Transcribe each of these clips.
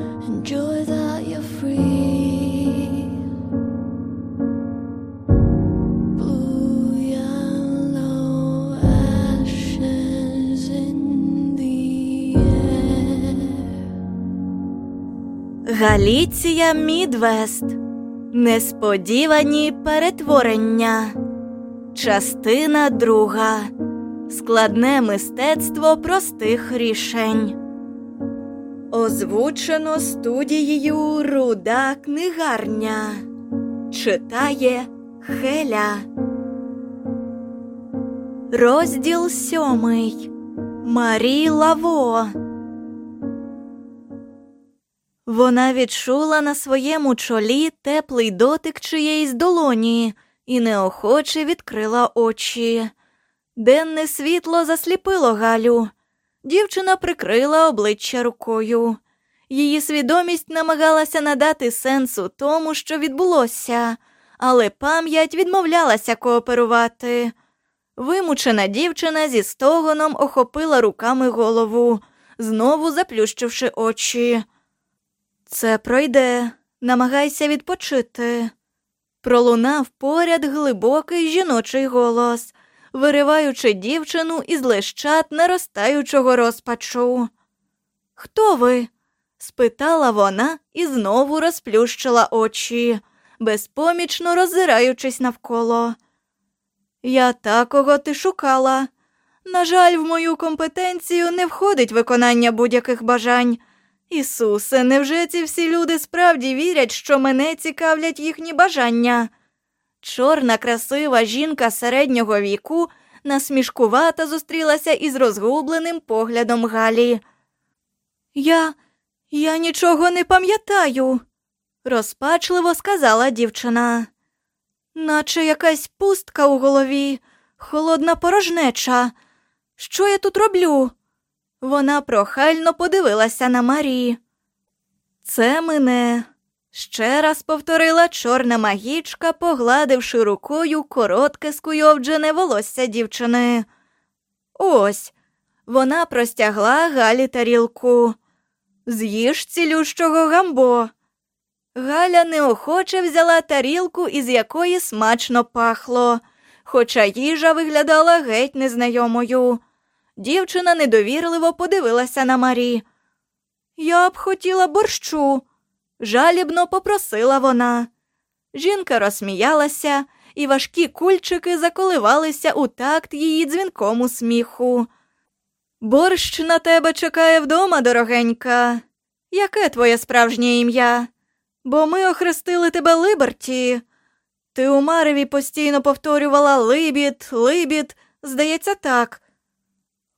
enjoy that you're free. Blue, yellow. Галіція Мідвест. Несподівані перетворення. Частина друга. Складне мистецтво простих рішень. Озвучено студією Руда книгарня. Читає Хеля. Розділ сьомий. Марі Лаво. Вона відчула на своєму чолі теплий дотик чиєїсь долоні і неохоче відкрила очі. Денне світло засліпило Галю. Дівчина прикрила обличчя рукою. Її свідомість намагалася надати сенсу тому, що відбулося, але пам'ять відмовлялася кооперувати. Вимучена дівчина зі стогоном охопила руками голову, знову заплющивши очі. Це пройде, намагайся відпочити. Пролунав поряд глибокий жіночий голос, вириваючи дівчину із лещат наростаючого розпачу. Хто ви? спитала вона і знову розплющила очі, безпомічно роззираючись навколо. Я такого ти шукала. На жаль, в мою компетенцію не входить виконання будь-яких бажань. Ісусе, невже ці всі люди справді вірять, що мене цікавлять їхні бажання? Чорна, красива жінка середнього віку насмішкувата зустрілася із розгубленим поглядом Галі. Я я нічого не пам'ятаю, розпачливо сказала дівчина. Наче якась пустка у голові, холодна порожнеча. Що я тут роблю? Вона прохально подивилася на Марі. Це мене, ще раз повторила чорна магічка, погладивши рукою коротке скуйовджене волосся дівчини. Ось вона простягла Галі тарілку. З'їж цілющого гамбо. Галя неохоче взяла тарілку, із якої смачно пахло, хоча їжа виглядала геть незнайомою. Дівчина недовірливо подивилася на Марі. Я б хотіла борщу, жалібно попросила вона. Жінка розсміялася, і важкі кульчики заколивалися у такт її дзвінкому сміху. Борщ на тебе чекає вдома, дорогенька. Яке твоє справжнє ім'я? Бо ми охрестили тебе Либерті. Ти у Мареві постійно повторювала Либіт, Либіт, здається, так.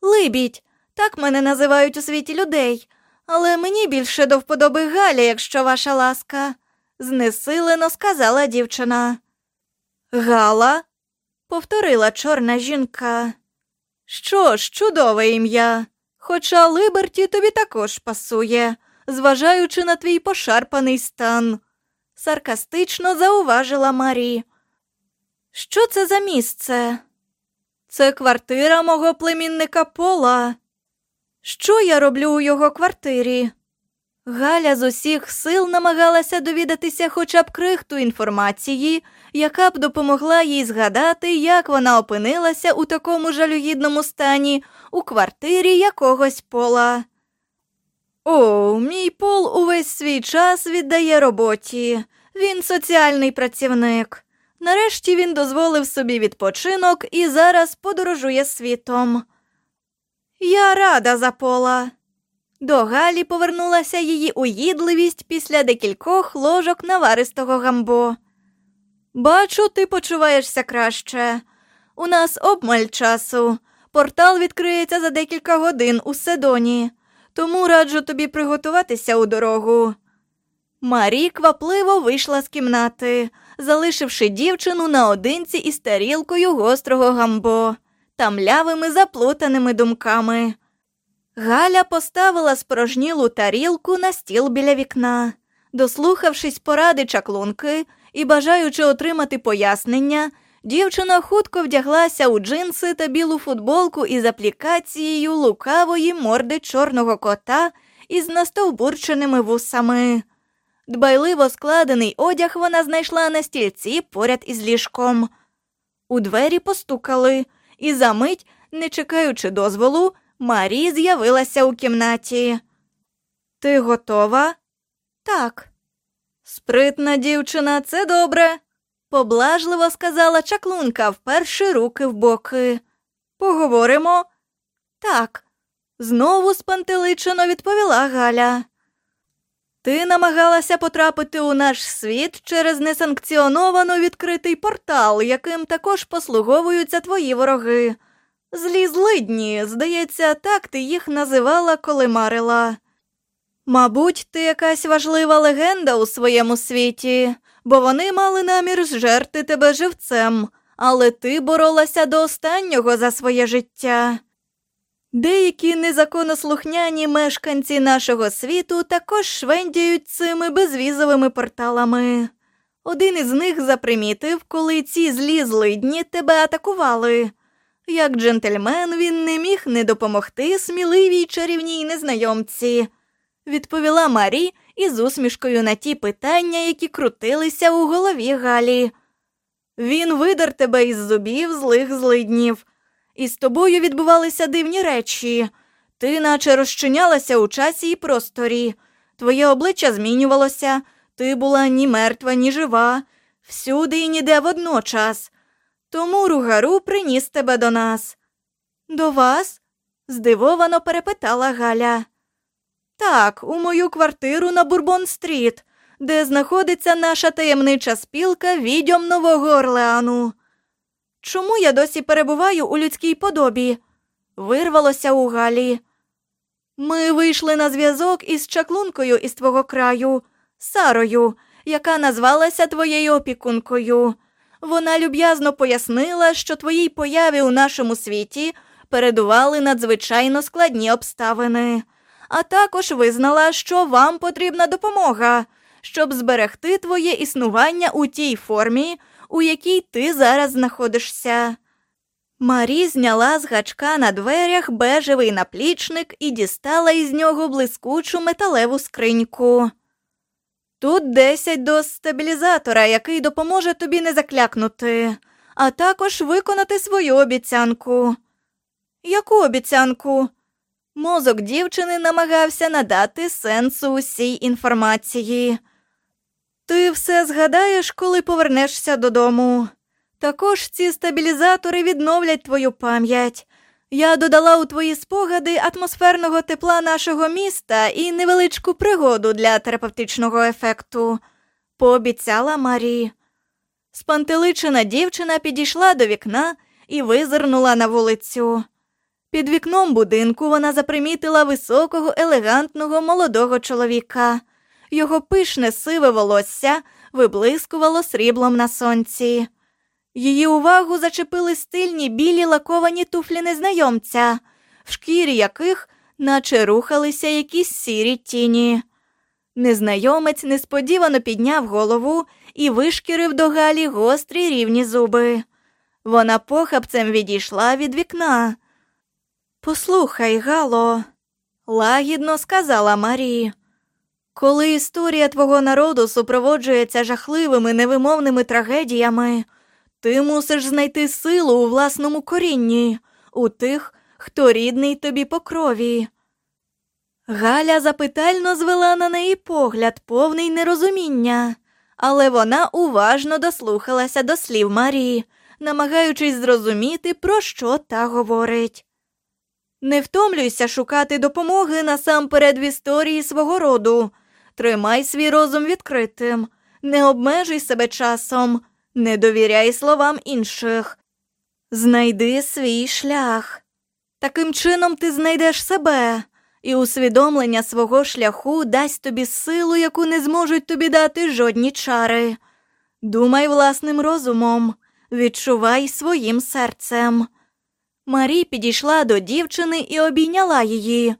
Либідь, так мене називають у світі людей, але мені більше до вподоби Галя, якщо ваша ласка, знесилено сказала дівчина. Гала, повторила чорна жінка. Що ж, чудове ім'я. Хоча Либерті тобі також пасує, зважаючи на твій пошарпаний стан, саркастично зауважила Марі. Що це за місце? Це квартира мого племінника Пола. Що я роблю у його квартирі? Галя з усіх сил намагалася довідатися хоча б крихту інформації, яка б допомогла їй згадати, як вона опинилася у такому жалюгідному стані у квартирі якогось пола. О, мій пол увесь свій час віддає роботі. Він соціальний працівник. Нарешті він дозволив собі відпочинок і зараз подорожує світом. Рада за пола. До Галі повернулася її уїдливість після декількох ложок наваристого гамбо. Бачу, ти почуваєшся краще. У нас обмаль часу. Портал відкриється за декілька годин у Седоні, тому раджу тобі приготуватися у дорогу. Марі квапливо вийшла з кімнати, залишивши дівчину наодинці із тарілкою гострого гамбо та млявими заплутаними думками. Галя поставила спорожнілу тарілку на стіл біля вікна. Дослухавшись поради чаклунки і бажаючи отримати пояснення, дівчина хутко вдяглася у джинси та білу футболку із аплікацією лукавої морди чорного кота із настовбурченими вусами. Дбайливо складений одяг вона знайшла на стільці поряд із ліжком. У двері постукали, і за мить, не чекаючи дозволу, Марі з'явилася у кімнаті. Ти готова? Так. Спритна дівчина, це добре, поблажливо сказала чаклунка, вперше руки в боки. Поговоримо? Так, знову спантеличено відповіла Галя. Ти намагалася потрапити у наш світ через несанкціоновано відкритий портал, яким також послуговуються твої вороги. Злі злидні, здається, так ти їх називала, коли марила. Мабуть, ти якась важлива легенда у своєму світі, бо вони мали намір зжерти тебе живцем, але ти боролася до останнього за своє життя. Деякі незаконослухняні мешканці нашого світу також швендяють цими безвізовими порталами. Один із них запримітив, коли ці злі злидні тебе атакували. Як джентльмен він не міг не допомогти сміливій чарівній незнайомці, відповіла Марі із усмішкою на ті питання, які крутилися у голові Галі. Він видар тебе із зубів злих злиднів і з тобою відбувалися дивні речі. Ти наче розчинялася у часі і просторі, твоє обличчя змінювалося, ти була ні мертва, ні жива, всюди і ніде водночас. Тому ругару приніс тебе до нас. До вас? здивовано перепитала Галя. Так, у мою квартиру на Бурбон Стріт, де знаходиться наша таємнича спілка відьом Нового Орлеану. Чому я досі перебуваю у людській подобі? Вирвалося у Галі. Ми вийшли на зв'язок із чаклункою із твого краю, Сарою, яка назвалася твоєю опікункою. Вона люб'язно пояснила, що твоїй появі у нашому світі передували надзвичайно складні обставини, а також визнала, що вам потрібна допомога, щоб зберегти твоє існування у тій формі, у якій ти зараз знаходишся. Марі зняла з гачка на дверях бежевий наплічник і дістала із нього блискучу металеву скриньку. Тут десять доз стабілізатора, який допоможе тобі не заклякнути, а також виконати свою обіцянку. Яку обіцянку? Мозок дівчини намагався надати сенсу усій інформації. Ти все згадаєш, коли повернешся додому. Також ці стабілізатори відновлять твою пам'ять. Я додала у твої спогади атмосферного тепла нашого міста і невеличку пригоду для терапевтичного ефекту, пообіцяла Марі. Спантеличена дівчина підійшла до вікна і визирнула на вулицю. Під вікном будинку вона запримітила високого, елегантного молодого чоловіка. Його пишне сиве волосся виблискувало сріблом на сонці. Її увагу зачепили стильні білі лаковані туфлі незнайомця, в шкірі яких наче рухалися якісь сірі тіні. Незнайомець несподівано підняв голову і вишкірив до Галі гострі рівні зуби. Вона похапцем відійшла від вікна. Послухай, Гало, лагідно сказала Марі. Коли історія твого народу супроводжується жахливими невимовними трагедіями, ти мусиш знайти силу у власному корінні, у тих, хто рідний тобі по крові. Галя запитально звела на неї погляд, повний нерозуміння, але вона уважно дослухалася до слів Марії, намагаючись зрозуміти, про що та говорить. Не втомлюйся шукати допомоги насамперед в історії свого роду. Тримай свій розум відкритим, не обмежуй себе часом, не довіряй словам інших. Знайди свій шлях. Таким чином ти знайдеш себе, і усвідомлення свого шляху дасть тобі силу, яку не зможуть тобі дати жодні чари. Думай власним розумом, відчувай своїм серцем. Марі підійшла до дівчини і обійняла її.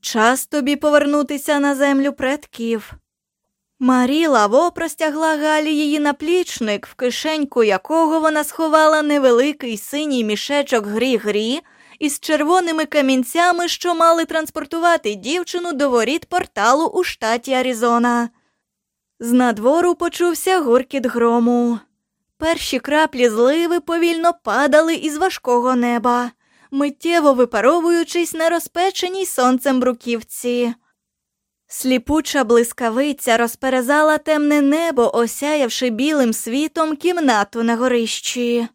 Час тобі повернутися на землю предків. Марі лаво простягла Галі її наплічник, в кишеньку якого вона сховала невеликий синій мішечок грі-грі із червоними камінцями, що мали транспортувати дівчину до воріт порталу у штаті Аризона. З надвору почувся гуркіт грому. Перші краплі зливи повільно падали із важкого неба, миттєво випаровуючись на розпеченій сонцем бруківці. Сліпуча блискавиця розперезала темне небо, осяявши білим світом кімнату на горищі.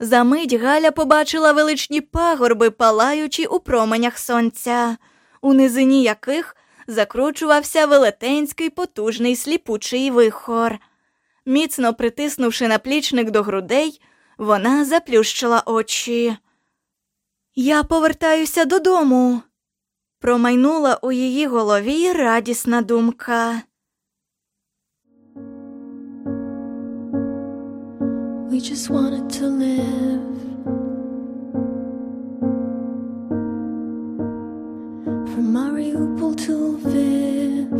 Замить Галя побачила величні пагорби, палаючи у променях сонця, у низині яких закручувався велетенський потужний сліпучий вихор. Міцно притиснувши наплічник до грудей, вона заплющила очі. Я повертаюся додому. Промайнула у її голові радісна думка. We just wanted to live. From Mariupol to Lviv.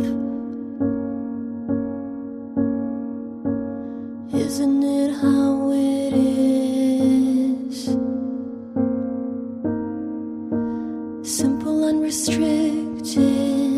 Isn't it how it unrestricted.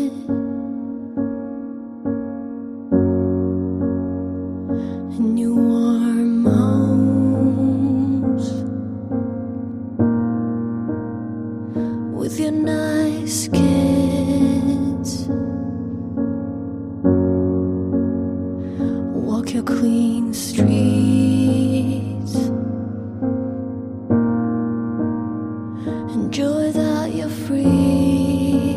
Enjoy that you're free.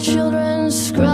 children scream.